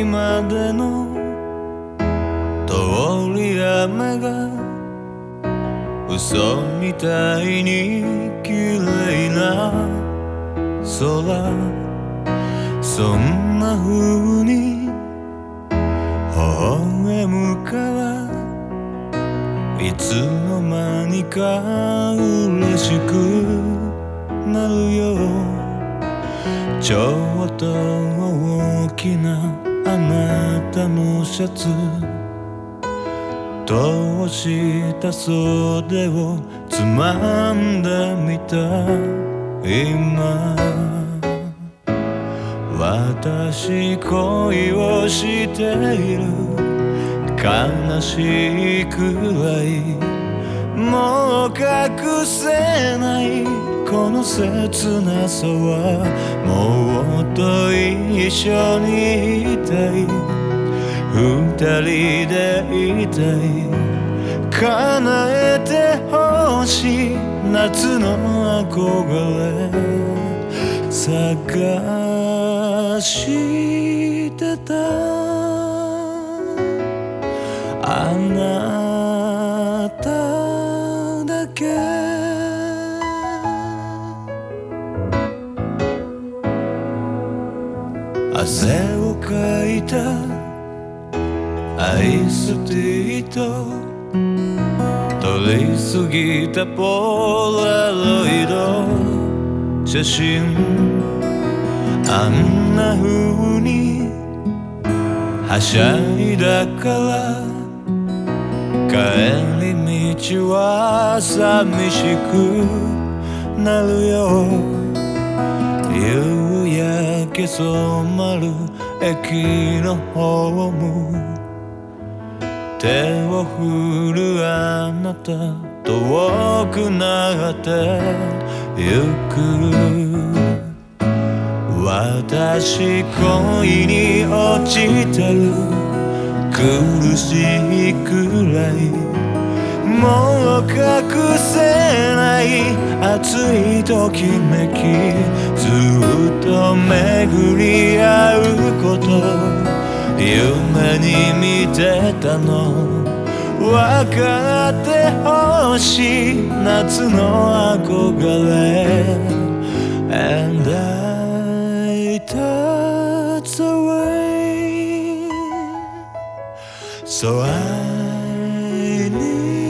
までの通り雨が嘘みたいに綺麗な空。そんな風に微笑むからいつの間にか嬉しくなるよ。ちょっと大きなあなたのシャツ通した袖をつまんでみた今私恋をしている悲しいくらいもう隠せないこの切なさはもっと一緒にいたい二人でいたい叶えてほしい夏の憧れ探してた汗をかいた。アイスティーと取りすぎたポラロイド。写真。あんな風に。はしゃいだから。帰り道は寂しくなるよ。夕焼け染まる駅のホーム。手を振るあなた遠くなってゆく私恋に落ちてる。苦しいくらいもう隠せない熱いときめきずっと巡り合うこと夢に見てたの。分かってほしい夏の憧れ。And I touch away. So I need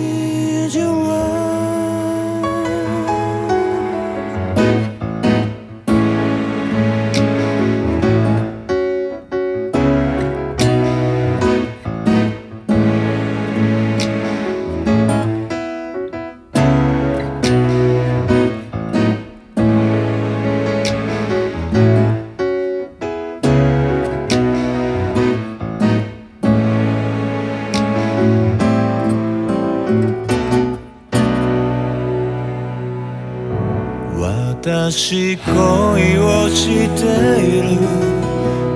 私恋をしている。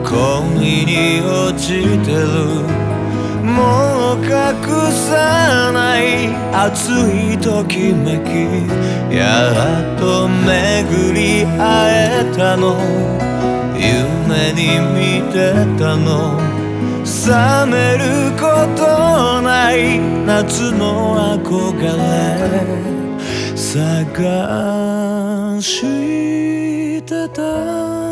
恋に落ちてる。もう隠さない熱いときめき。やっと巡り会えたの。夢に見てたの。冷めることない夏の憧れ。探してた